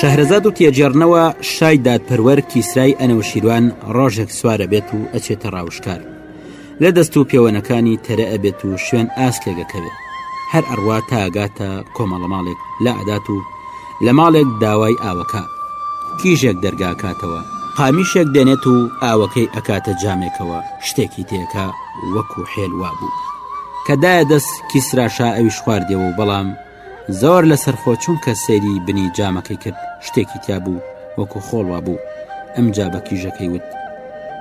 شەهرەزاد و تێجێڕنەوە شای دادپەروەەر کیسرای ئەنەوشیروان ڕۆژێک سوارە بێت و ئەچێتە ڕاوشکار لە دەست و پێوەنەکانی تەرە ئەبێت و شوێن ئاست لێگەکەوێت هەر ئەڕوا تاگاتە کۆمەڵە ماڵێک لە ئەدات و لە ماڵێک داوای ئاوەکە کیژێک دەرگاکاتەوە قامیشێک دێنێت و ئاوەکەی ئەکاتە جامێکەوە شتێکی تێکە وەکو حێل وابوو کە دایە دەست کیسراشا ئەویش خواردەوە و بەڵام زۆر لە سەرخۆ چونکە سەیری بنی جامەکەی کرد شتێکی تیا بوو وەکو خۆڵوا بوو ئەمجا بە کیژەکەی وت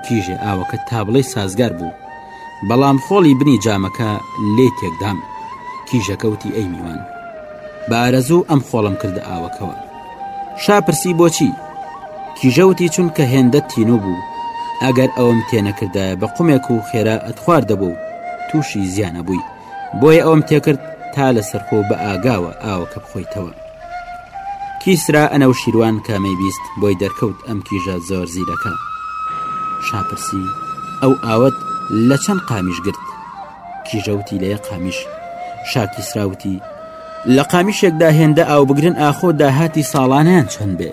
کیژێ ئاوەکە تابڵی سازگار بوو بەڵام خۆڵی بنی جامەکە لێ تێکدام کیژەکە وتی ئەی میوان بە ئارەزوو ئەم خۆڵم کردە ئاوەکەوە شاپرسی بۆچی کیژەوتی چونکە هێندە تینوو بوو ئەگەر ئەوم تێنەکردایە بە قومێک و خێرا ئەتخواردەبوو تووشی زیانە بووی بۆیە ئەوم تێکرد تا لە سەرخۆ بە ئاگاوە ئاوەکە بخۆیتەوە کیسرا ئەنە و شیروان کامەی بیست بۆی دەرکەوت ئەم کیژە زۆر زیرەکە شاپرسی ئەو ئاوت لە چەند قامیش گرت کیژەوتی لەیە قامیش شاکیسراوتی لە قامیشێکدا هێندە ئاو بگرن ئاخۆ داهاتی ساڵانیان چەند بێ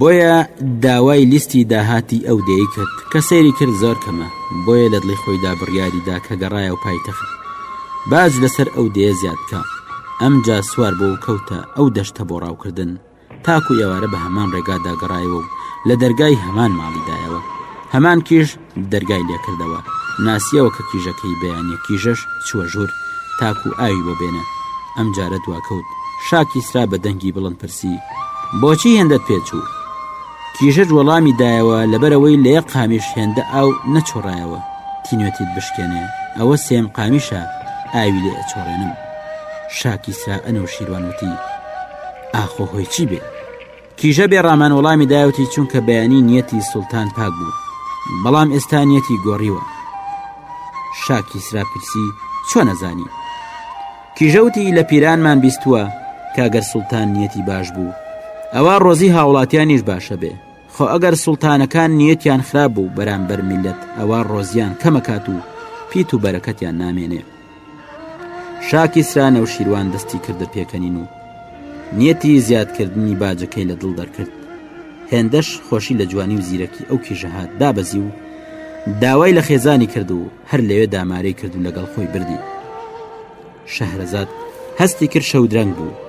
بۆیە داوای لیستی داهاتی ئەو دەی کرد کە سەیری کرد زۆر کەمە بۆیە لە دڵی خۆیدا بڕیاریدا کە گەڕایە و پایتەخت باج لەسەر ئەو دێ زیاد بکە ئەم جا سوار بۆ و کەوتە ئەو دەشتە بۆ ڕاوکردن تاکو ئێوارە بە هەمان ڕێگادا گەڕایەوە و لە دەرگای هەمان ماڵیدایەوە هەمان کیش دەرگای لێ کردەوە ناسیەوە کە کیژەکەی بەیانە کیژەش چووە ژوور تاکو ئاوی بۆ بێنە ئەم جارە دواکەوت شاکیسرا بە دەنگی بڵند پرسی بۆچی هێندە پێچوو کیژەج وەڵامی دایەوە لەبەرەوەی لە یەک قامیش هێندە ئاو نەچۆڕایەوە تینوێتیت بشکێنێ ئەوە سێم قامیشە ئاوی لێ چۆڕێنم شاکیسرا ئەنەو شیروانوتی ئاخۆ هۆی چی بێ کیژە بێ ڕامان وەڵامی دایوتی چونکە بەیانی نیەتی سوڵتان پاک بوو بەڵام ئێستا نیەتی گۆڕیوە شاکی سرا پرسی چۆن نەزانی کیژەوتی لە پیرانمان بیستووە کاگەر سوڵتان نیەتی باش بوو ئەوە ڕۆزی هاوڵاتیانیش باشە بێ خۆ ئەگەر سوڵتانەکان نیەتیان خراپ بوو بەرامبەر میلەت ئەوە ڕۆزیان کەمەکات و پیت و بەرەکەتیان نامێنێ شا کیسرا نەوشیروان دەستی کردە پێکەنین و نیەتی زیادکردنی باجەکەی لە دڵ دەرکرد هێندەش خۆشی لە جوانی و زیرەکی ئەو کیژەهات دابەزی و داوای لە خێزانی کرد و هەر لەوێ دامارەی کرد و لەگەڵ خۆی بردی شەهرەزاد هەستی کرد شەودرەنگ بوو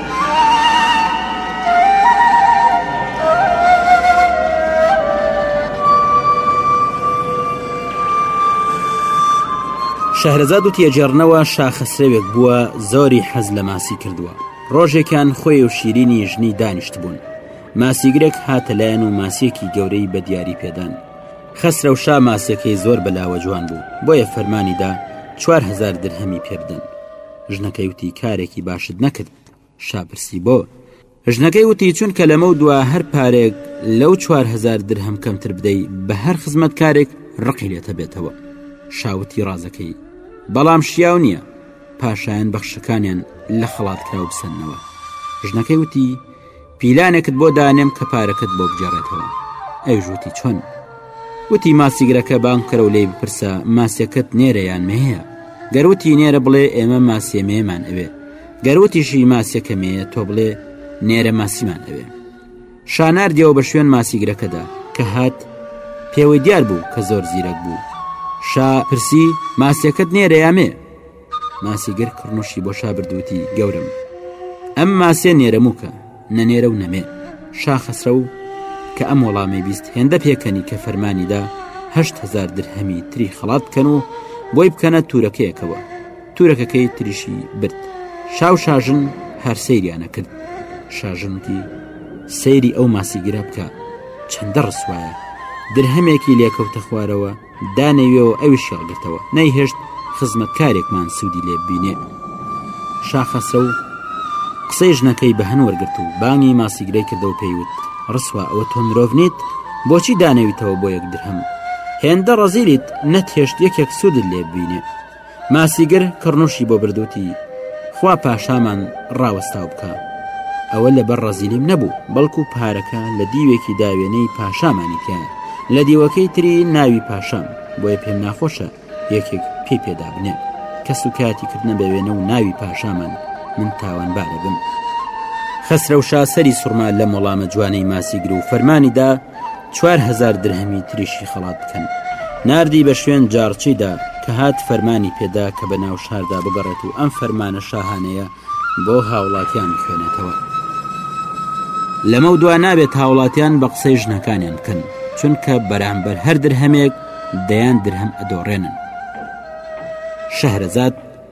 شەهرەزاد و تێجێڕنەوە شاخەسرەوێک بووە زۆری حەز لە ماسی کردووە ڕۆژێکیان خۆی و شیرینی ژنی دانیشت بوون ماسیگرێک هاتە لایەن و ماسیەکی گەورەی بە دیاری پێدان خەسرە و شا ماسیەکەی زۆر بەلاوە جوان بوو بۆیە فەرمانیدا چوارهزار درهەمی پێبدەن ژنەکەی وتی کارێکی باشت نەکرد شاپرسی بۆ ژنەکەی وتی چونکە لەمە و دوا هەر پارێک لەو چوارهزار درهم کەمتر بدەی بە هەر خزمەت کارێک ڕقی لێتە بێتەوە شاوتی ڕازەکەی بەڵام شیاو نییە پاشایان بەخشەکانیان لە خەڵات کراو بسەنەوە ژنەکەی وتی پیلانێکت بۆ دانێم کە پارەکەت بۆ بگێڕێتەوە ئەویش وتی چۆن وتی ماسیگرەکە بانگ کەرە و لی بپرسە ماسیەکەت نێرە یان مەیە گەروتی نێرە بڵێ ئێمە ماسیە مێمان ئەوێ گەروتیشی ماسیەکە مێە تۆ بڵێ نێرە ماسیمان ئەوێ شاناردیەوە بە شوێن ماسیگرەکەدا کە هات پێوەی دیار بوو کە زۆر زیرەک بوو شا پرسی ماسیەکەت نێرە یامێ ماسیگر کڕنوشی بۆ شابردووتی گەورم ئەم ماسێ نێرەمووکە نەنێرە و نەمێ شاخەسرە و کە ئەم وەڵامی بیست هێندە پێکەنی کە فەرمانیدا هزار درهەمی تری خڵات بکەن و بۆی بکەنە تورەکەیەکەوە تورەکەکەی تریشی برد شاو شاژن هەر سەیریانە کرد شاژنتی سەیری ئەو ماسیگرە بکە چەندە ڕسوایە درهەمێکی لێکەوتە خوارەوە دانەویەوە ئەویش هەڵگرتەوە نەیهێشت خزمەتکارێکمان سوودی لێ بینێ شاخەسرە و قسەی ژنەکەی بە هەن وەرگرت و بانگی ماسیگرەی کردەوە پێیوت ڕسوا ئەوە تۆ مرۆڤ نیت بۆچی دانەویتەوە بۆ یەک درهم هێندە ڕەزیلیت نەتهێشت یەکێک سوودت لێ بینێ ماسیگر کڕنوشی بۆ بردوتی خوا پاشامان ڕاوەستاو بکە ئەوە لەبەر ڕەزیلیم نەبوو بەڵکو پارەکە لە دیوێکی داوێنەی پاشامانی تیا لە دیوەکەی تری ناوی پاشام بۆیە پێم ناخۆشە یەکێک پێ پێدا بنێ کەس و کاتی کردنە بەوێنە و ناوی پاشامان من تاوان بارە بم خەسرە و شاسەری سوورما لە مۆڵامە جوانەی ماسیگر و فەرمانیدا چوار هەزار درهەمی تریشی خەڵات بکەن ناردی بە شوێن جارچیدا کە هات فەرمانی پێدا کە بە ناو شاردا بگەڕێت و ئەم فەرمانە شاهانەیە بۆ هاوڵاتیان بخوێنێتەوە لەمە دوا نابێت هاوڵاتیان بە قسەی ژنەکانیان بکەن چونکە بەرامبەر هەر درهەمێک دەیان درهەم ئەدۆڕێنن شەهرەزاد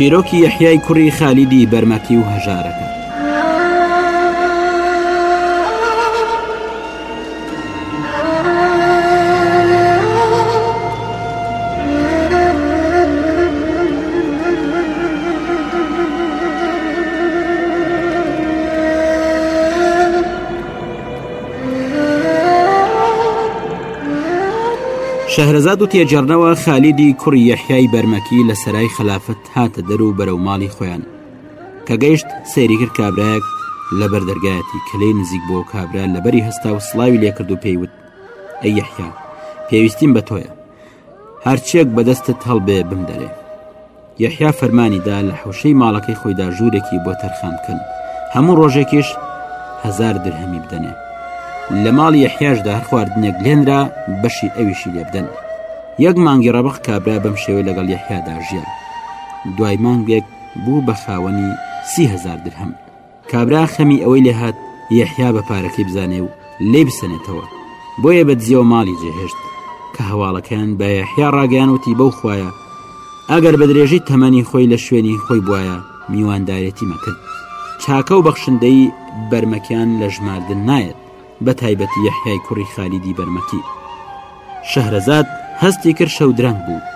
چیرۆکی یەحیای کوڕی خالیدی بەرمەکی و هەژارەکە شەهرەزاد و تێجێڕنەوە خالیدی کوڕی یەحیای بەرمەکی لە سەرای خلافەت هاتە دەر و بەرەو ماڵی خۆیان کە گەیشت سەیری کرد کابراەک لە بەردەرگایەتی کە لی نزیک بۆ کابرا لەبەری هەستا و سلاوی لێکرد و پێیوت ئەی یحیا پێویستیم بە تۆیە هەرچیەک بەدەستت هەڵبێ بمدەرێ یەحیا فەرمانیدا لە حوشەی ماڵەکەی خۆیدا ژوورێکی بۆ تەرخان بکەن هەموو ڕۆژێکیش هزار درهەمی بدەنێ لە ماڵ یەحیاشدا هەر خواردنێک لێنرا بەشی ئەویشی لێبدەن یەک مانگی ڕەبق کابرا بەم شێوەی لەگەڵ یەحیادا ژیان دوای مانگێک بوو بە خاوەنی سیهزار درهەم کابرا خەمی ئەوەی لێ هات یەحیا بە پارەکەی بزانێ و لێی بسەنێتەوە بۆیە بە دزیەوە ماڵی جێهێشت کە هەواڵەکەیان بە یەحیا ڕاگەیان وتی بەو خویە ئەگەر بە درێژی تەمەنی خۆی لە شوێنی خۆی بواە میواندارێتی مەکرد چاکە و بەخشندەی بەرمەکیان لە ژماردن نایەت بە تایبەتی یەحیای کوڕی خالیدی بەرمەکی شەهرەزاد هەستی کرد شەودرەنگ بوو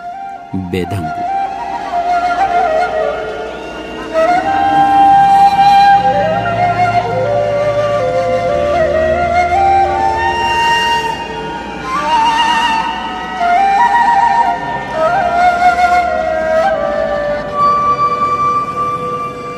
بێدەنگ بوو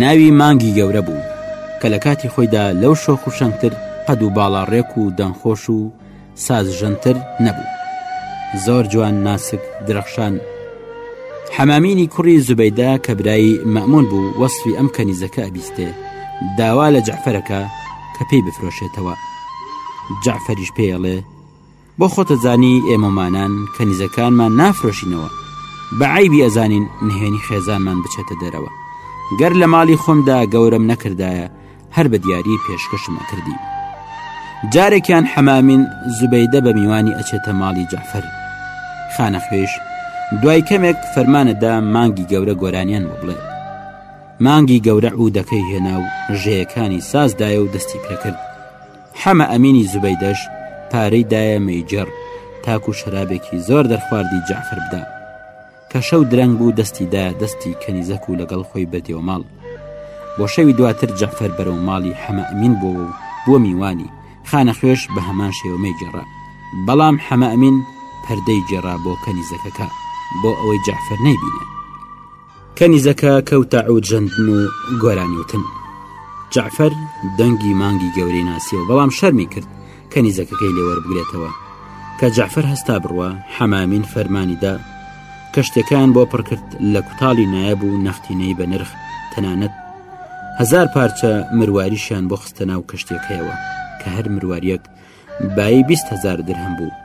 ناوی مانگی گەورە بوو کە لە کاتی خۆیدا لەو شۆخ و شەنگتر قەد و باڵا ڕێک و دەنگخۆش و سازژەنتر نەبوو زۆر جوان ناسک درەخشان حەمامینی کوڕی زوبەیدا کە برایی مەمون بوو وەصفی ئەم کەنیزەکە ئەبیستێ داوا لە جەعفەرەکە کە پێی بفرۆشێتەوە جەعفەریش پێڵێ بۆ خۆتە زانی ئێمەمانان کەنیزەکانمان نافرۆشینەوە بە عیبی ئەزانین نهێنی خێزانمان بچێتە دەرەوە گەر لە ماڵی خۆمدا گەورەم نەکردایە هەر بە دیاری پێشکەشم ئەکردی جارێکیان حەمامین زوبەیدە بە میوانی ئەچێتە ماڵی جەفەر خانە خوێش دوای کەمێک فەرمانەدا مانگی گەورە گۆرانیان بۆ بڵێ مانگی گەورە و دەکەی هێنا و ژەیەکانی سازدایە و دەستی پێکرد حەمە ئەمینی زوبەیدەش پارەی دایە مەیجەڕ تاکو شەرابێکی زۆر دەرخواردی جەعفەر بدا کە شەو درەنگ بوو دەستی دا دەستی کەنیزەک و لەگەڵ خۆی بردەوە ماڵ بۆ شەوی دواتر جەعفەر بەرەو ماڵی حەمە ئەمین بۆ و بۆ میوانی خانە خوێش بە هەمان شێوە مەیجەڕە بەڵام حەمە ئەمین پەردەی جێڕا بۆ کەنیزەکەکە بۆ ئەوەی جەعفەر نەیبینێ کەنیزەکە کەوتە عود ژەندن و گۆرانی وتن جعفەر دەنگی مانگی گەورەی ناسیەوە بەڵام شەرمی کرد کەنیزەکەکەی لێوەربگرێتەوە کە جعفەر هەستا بڕوە حەمامین فەرمانیدا کەشتەکان بۆ پڕکرد لە کوتاڵی نایەب و نەختینەی بە نرخ تەنانەت هزار پارچە مرواریشیان بۆ خستە ناو کەشتێکەوە کە هەر مرواریەک بایی بیست هەزار درهم بوو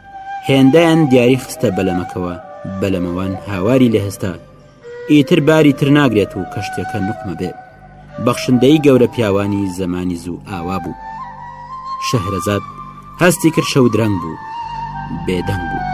هێندەیان دیاری خستە بەلەمەکەوە بەلەمەوان هاواری لێ هەستا ئیتر باری تر ناگرێت و کەشتەکە نقمە بێ بەخشندەی گەورە پیاوانی زەمانی زوو ئاوا بوو شەهرەزاد هەستی کرد شەو درەنگ بوو بێدەنگ بوو.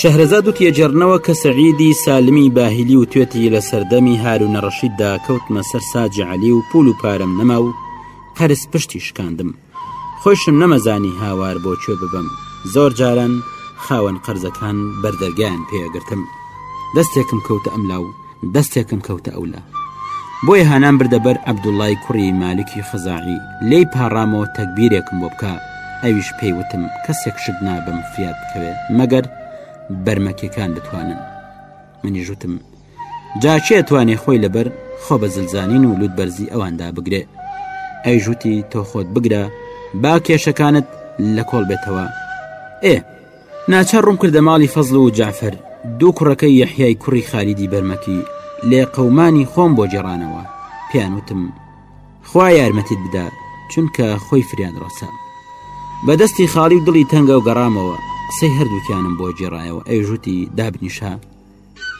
شەهرەزاد و تێجێڕنەوە کە سەعیدی سالمی باهیلی و توێتی لە سەردەمی هاروونە ڕەشیددا کەوتمە سەر ساجعلی و پول و پارەم نەما و قەرز پشتی شکاندم خۆیشم نەمەزانی هاوار بۆ کوێ ببەم زۆر جاران خاوەن قەرزەکان بەردەرگیان پێگرتم دەستێکم کەوتە ئەملا و دەستێکم کەوتە ئەولا بۆیە هانان بردە بەر عەبدوڵای کوڕی مالکی خزاعی لی پاڕامەوە تەکبیرێکم بۆ بکە ئەویش پێیوتم کەسێک شت نابم فیات بکەوێ مەگەر بەرمەکیەکان بتوانن منیژوتم جا کێ توانێ خۆی لەبەر خۆ بە زلزانین و لوت بەرزی ئەواندا بگرێ ئەی ژووتی تۆ خۆت بگرە با کێشەکانت لە کۆڵ بێتەوە ئێ ناچار ڕوم کردە ماڵی فەزل و جعفر دوو کوڕەکەی یەحیای کوڕی خالیدی بەرمەکی لێ قەمانی خۆم بۆ جێڕانەوە پێیان وتم خوا یارمەتیت بدا چونکە خۆی فریان ڕەسە بەدەستی خاڵی و دڵی تەنگە و گەڕامەوە قسەی هەردووکیانم بۆ جێڕایەوە ئەی ژووتی دابنیشە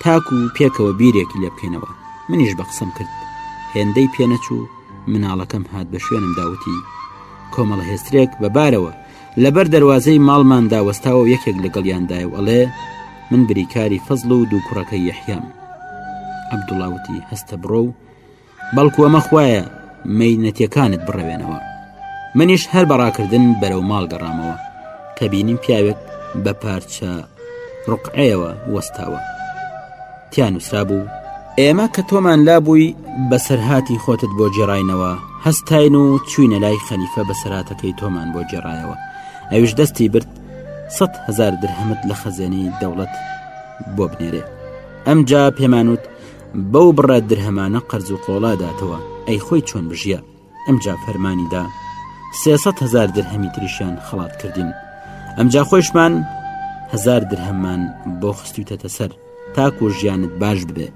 تاکو و پێکەوە بیرێکی لێ بکەینەوە منیش بە قسەم کرد هێندەی پێنەچوو مناڵەکەم هات بە شوێنم داوتی کۆمەڵە هێسترێک بە بارەوە لەبەر دەواازەی ماڵمان داوەستاوە یەکێک لەگەڵیاندایە و ئەڵێ من بریکاری فەزل و دوو کوڕەکە یەحیام عبدوڵاوتی هەستە بڕۆ و بەڵکو ئەمە خوایە مەینەتەکانت بڕەوێنەوە منیش هەر بەڕاکردن بەرەو ماڵ گەڕامەوە کە بینیم پیاوێک بە پارچە ڕقعەیەوە وەستاوە تیان نووسرا بوو ئێمە کە تۆمان لابووی بەسەرهاتی خۆتت بۆ جێڕینەوە هەستین و چوینە لای خەلیفە بەسەراتەکەی تۆمان بۆ جێڕایەوە ئەوش دەستی برد سە هزار درهمت لە خەزێنی دەوڵەت بۆ بنێرێ ئەمجا پێمانوت بەو بڕە درهەمانە قەرز و قۆڵاداتەوە ئەی خۆی چۆن بژیە ئەمجا فەرمانیدا سێسەد هزار درهەمی تریشیان خەڵات کردین ئەمجا خۆشمان هزار درهەممان بۆ خستوتەتە سەر تاکو ژیانت باش بێ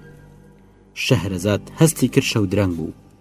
شەهرەزاد هەستی کرد شەو درەنگ بوو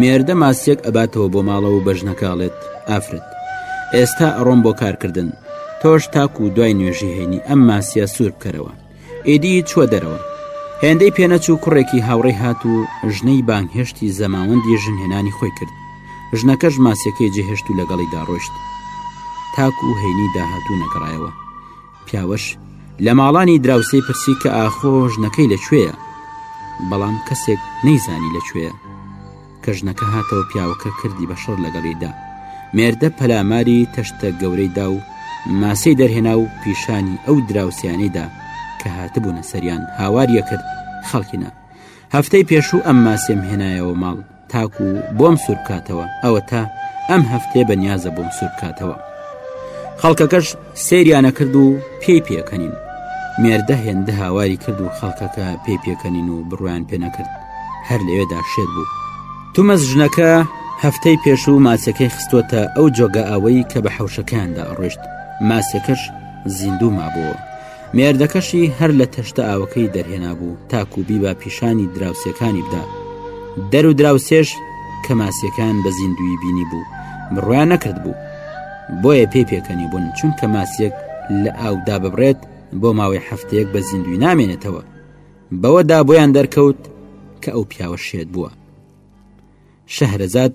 مێردە ماسیەک ئەباتەوە بۆ ماڵەوە و بەژنەکەڵێت ئافرەت ئێستا ئەڕۆم بۆ کارکردن تۆش تاکو و دوای نوێژی هەینی ئەم ماسیە سوور بکەرەوە ئیدی چوە دەرەوە هێندەی پێنەچوو کوڕێکی هاوڕێی هات و ژنەی بانگهێشتی زەماوەندی ژن هێنانی خۆی کرد ژنەکەش ماسیەکەی جێهێشت و لەگەڵی داڕۆشت تاکو و هەینی داهاتوو نەگەڕایەوە پیاوەش لە ماڵانی دراوسێی پرسی کە ئاخۆ ژنەکەی لەکوێیە بەڵام کەسێک نەیزانی لەکوێیە کە ژنەکە هاتەوە پیاوەکە کردی بە شەڕ لەگەڵیدا مێردە پەلاماری تەشتە گەورەیدا و ماسەی دەرهێنا و پیشانی ئەو دراوسیانەیدا کە هاتبوونە سەریان هاواریە کرد خەڵکینە هەفتەی پێشوو ئەم ماسێم هێنایەوە ماڵ تاکو بۆم سوور بکاتەوە ئەوە تا ئەم هەفتێ بە نیازە بۆم سوور بکاتەوە خەڵکەکەش سریانە کرد و پێی پێکەنین مێردە هێندە هاواری کرد و خەڵکەکە پێی پێکەنین و بڕوان پێ نەکرد هەر لەوێدا شێر بوو تومەز ژنەکە هەفتەی پێشوو ماسەکەی خستوەتە ئەو جۆگە ئەوەی کە بە حەوشەکاندا ڕۆشت ماسەکەش زیندوو مابووە مێردەکەشی هەر لە تەشتە ئاوەکەی دەرهێنا بوو تاکو بی بە پیشانی دراوسەکانی بدا دەر و دراوسێش کە ماسیەکان بە زیندوی بینی بوو بڕوان نەکرد بوو بۆیە پێی پێکەنی بوون چونکە ماسیەک لە ئاودا ببرێت بۆ ماوەی هەفتەیەک بە زیندوی نامێنێتەوە بەوەدا بۆیان دەرکەوت کە ئەو پیاوە شێت بووە شەهرەزاد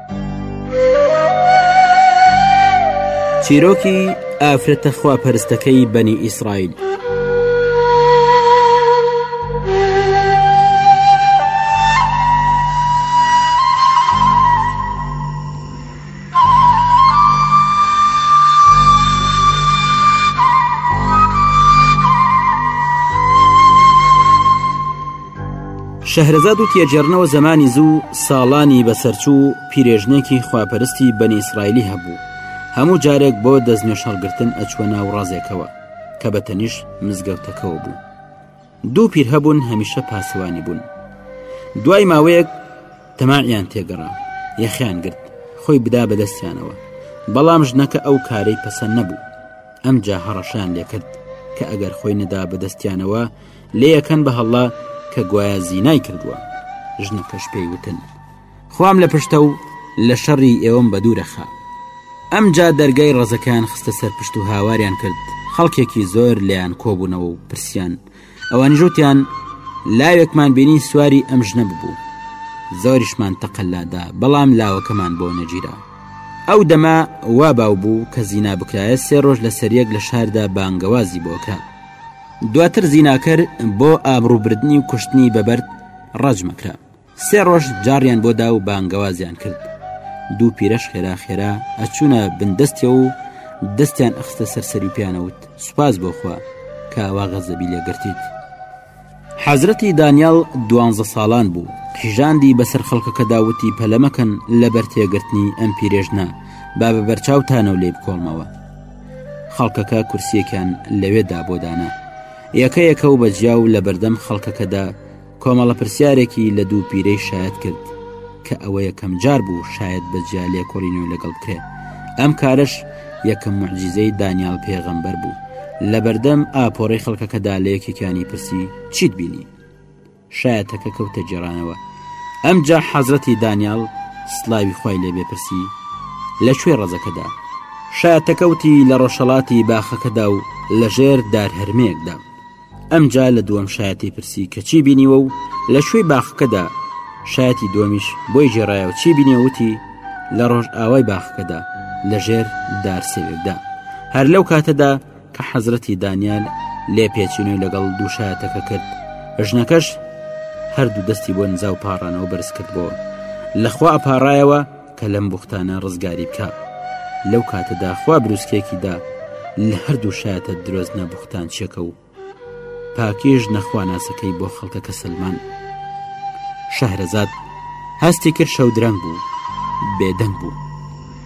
چیرۆکی ئافرەتە خواپەرستەکەی بەنی ئیسرائیل. شەهرەزاد و تێجێڕنەوە زەمانی زوو ساڵانی بەسەرچوو پیرێژنێکی خواپەرستی بەنی ئیسرائیلی هەبوو هەموو جارێک بۆ دەستنوێش هەڵگرتن ئەچوە ناو ڕازێکەوە کە بە تەنیش مزگەوتەکەەوە بوو دوو پیر هەبوون هەمیشە پاسەوانی بوون دوای ماوەیەک تەماعیان تێگەڕا یەخیان گرت خۆی بدا بەدەستیانەوە بەڵام ژنەکە ئەو کارەی پەسەند نەبوو ئەمجا هەڕەشان لێکرد کە ئەگەر خۆی نەدا بەدەستیانەوە لێ ئەکەن بە هەڵا کە گوایە زینای کردووە ژنەکەش پێی وتن خوام لە پشتە و لە شەڕی ئێوەم بە دوورەخە ئەم جا دەرگای ڕزەکان خستە سەر پشت و هاواریان کرد خەڵکێکی زۆر لیان کۆبوونەوە و پرسیان ئەوانی ژوتیان لاوێکمان بینی سواری ئەم ژنە ببوو زۆریشمان تەقللادا بەڵام لاوەکەمان بۆ نەگیرا ئەو دەما وا باو بوو کە زینا بکرایە سێ ڕۆژ لە سەریەک لە شاردا بانگەوازی بۆکە دواتر زیناکەر بۆ ئابڕووبردنی و کوشتنی بەبەرد ڕەجمە کرا سێ ڕۆژ جاڕیان بۆ دا و بانگەوازیان کرد دوو پیرەش خێرا خێرا ئەچوونە بندەستێ و دەستیان ئەخستە سەر سەروپیانەوت سوپاس بۆخوا کاوا غەزەبی لێگرتیت حەزرەتی دانیال دوانزە ساڵان بوو قیژاندی بەسەر خەڵکەکە داوتی پەلەمەکەن لەبەر تێگرتنی ئەم پیرێژنە با بە بەرچاوتانەوە لێ بکۆڵمەوە خەڵکەکە کورسیەکان لەوێدا بۆ دانا یەکە یەکە و بەجیا و لە بەردەم خەڵکەکەدا کۆمەڵە پرسیارێکی لە دوو پیرەی شاید کرد کە ئەوە یەکەم جار بوو شاید بەجیا لێکۆڵینە و لەگەڵ بکرێت ئەم کارش یەکەم معجززەی دانیال پێغەمبەر بوو لە بەردەم ئاپۆڕی خەڵکەکەدا لە یەکێکانی پرسی چیت بینی شایەتەکە کەوتە جێرانەوە ئەمجا حەزرەتی دانیال سلاوی خی لێ بێپرسی لە کوێ ڕزەکەدا شاتەکەوتی لە ڕۆژەڵاتی باخەکەدا و لە ژێر دار هەرمەیەکدا ئەمجا لە دووەم شایەتی پرسی کە چی بینیوە و لە شوێی باخەکەدا شایەتی دومیش بۆی جێڕایە و چی بینێوتی لە ڕۆژ ئاوای باخەکەدا لە ژێر دارسێوێکدا هەر لەو کاتەدا کە حەزرەتی دانیال لێ پێچینەوەی لەگەڵ دوو شایەتەکە کرد ژنەکەش هەردوو دەستی بۆ نزا و پاڕانەوە بەرز کردبووە لەخوا ئەپارایەوە کە لەم بوختانە ڕزگاری بکە لەو کاتەدا خوا بروسکێکیدا لە هەردوو شایەتە درۆزنە بوختان چێکە و پاکیش نەخواناسەکەی بۆ خەڵکەکە سلمان شەهرەزاد هەستی کرد شەودرەنگ بوو بێدەنگ بوو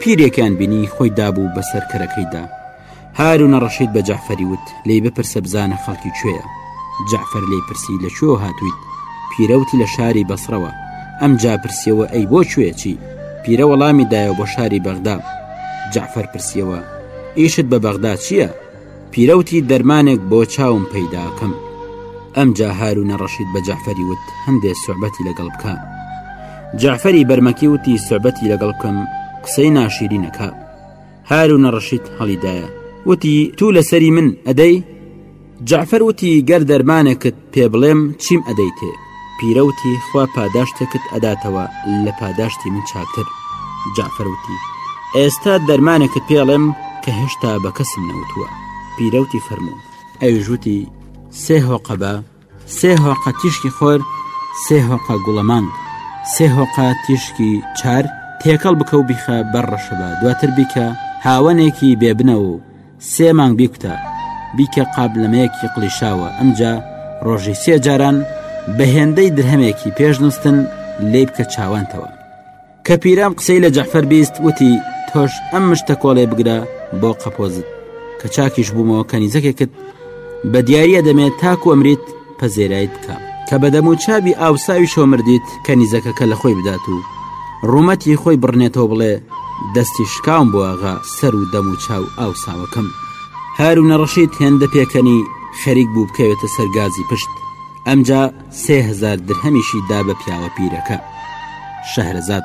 پیرێکیان بینی خۆی دابوو بەسەر کەرەکەیدا هارونە ڕەشید بە جعفەری وت لی بپرسە بزانە خەڵکی کوێە جعفەر لی پرسی لە کوێ هاتوویت پیرەوتی لە شاری بەسڕەوە ئەم جاپرسیەوە ئەی بۆ کوێچی پیرە وەڵامی دایە بۆ شاری بەغدا جعفەر پرسیەوە ئیشت بە بەغدا چییە؟ پیرەوتی دەرمانێک بۆ چاوم پەیداکەم ئەمجا هاروونە ڕەشید بە جەعفەری وت هەندێ سوعبەتی لەگەڵ بکە جەعفەری بەرمەکی وتی سوعبەتی لەگەڵ بکەم قسەی ناشیری نەکە هاروونە ڕەشید هەڵیدایە وتی تو لەسەری من ئەدەی جەعفەر وتی گەر دەرمانێکت پێ بڵێم چیم ئەدەیتێ پیرەوتی خوا پاداشتێکت ئەداتەوە لە پاداشتی من چاکتر جافەروتی ئێستا دەرمانێکت پێڵێم کە هێشتا بە کەسم نەوتووە پیرەوتی فەرموو ئەوژوتی سێ هۆقە بە سێ هۆقە تیشکی خۆر سێ هۆقە گوڵەمانگ سێ هۆقە تیشکی چار تێکەڵ بکە و بیخە بەر ڕەشەبا دواتر بیکە هاوەنێکی بێبنەوە و سێ مانگ بیکوتە بیکە قابلەمەیەکی قلیشاوە ئەمجا ڕۆژی سێ جاران بە هێندەی درهمێکی پێش نوستن لی بکە چاوانتەوە کە پیرام قسەی لە جەحفەر بیست وتی تۆش ئەم مشتە کۆڵێ بگرە بۆ قەپۆزت کە چاکیش بوومەوە کەنیزەکێکت بە دیارە دەمێت تاکو ئەمریت پەزێرایت بکە کە بە دەموچاوی ئاوساویشەوە مردیت کەنیزەکەکە لە خۆی بدات و ڕوومەتی خۆی بڕنێتەوە بڵێ دەستی شکاوم بۆ ئاغا سەر و دەموچاو ئاوساوەکەم هەرو نەڕەشیت هێندە پێکەنی خەریک بوو بکەوێتە سەرگازی پشت ئەمجا سێهزار درهەمیشی دا بە پیاوە پیرەکە شەهرەزاد